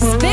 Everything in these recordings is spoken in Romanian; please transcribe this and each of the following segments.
Spin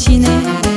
气馁。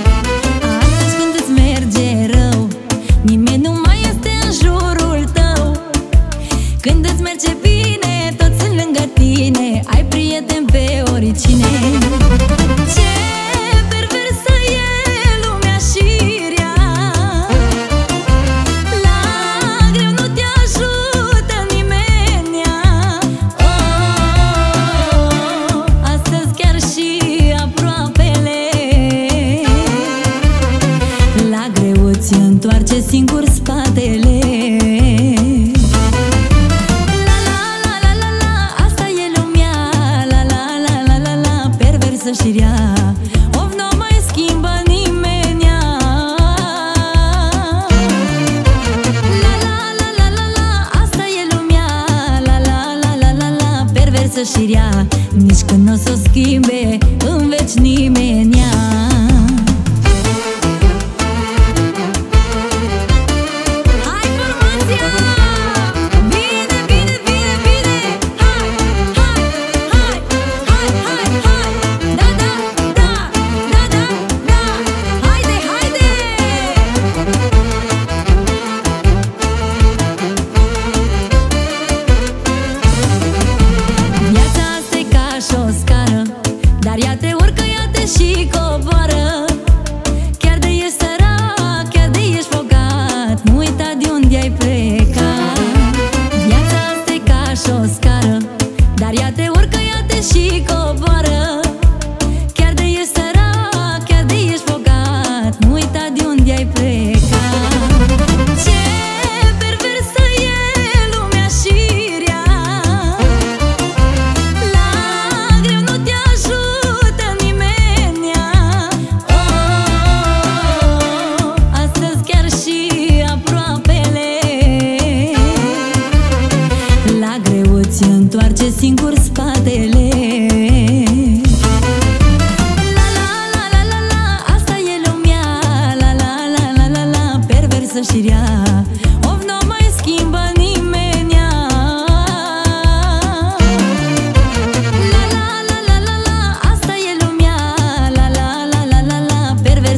și rea Nici când nu o să o schimbe.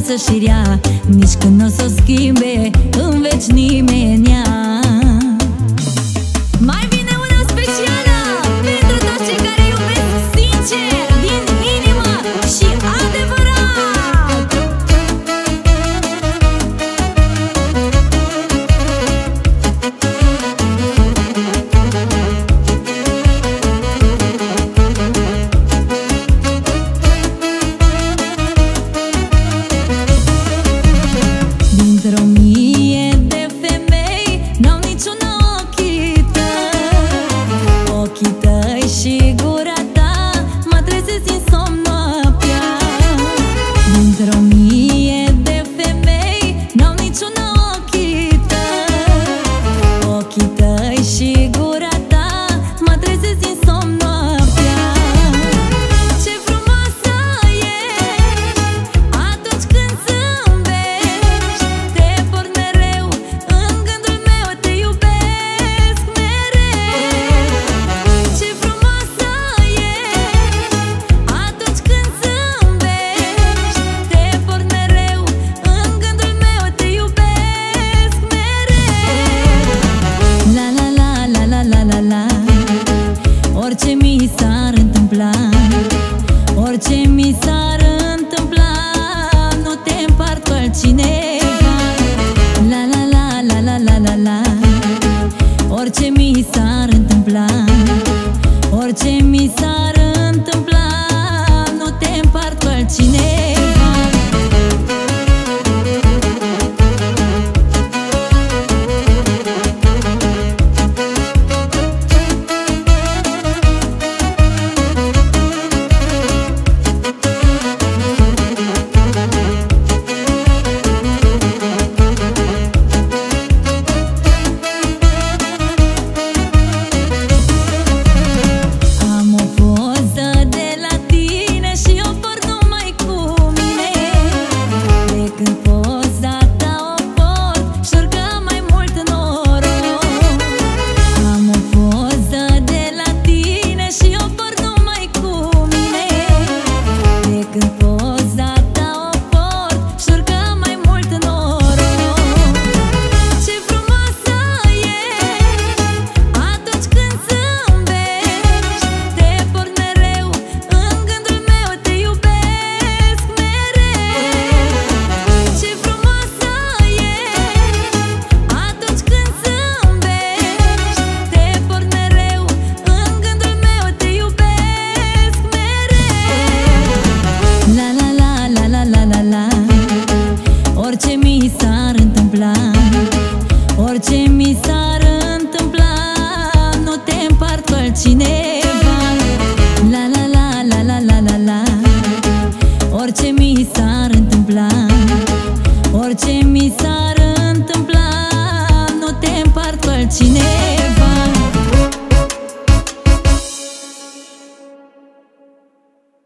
viață și rea Nici când nu o să o schimbe în veci nimeni Orice mi s-ar